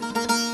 Música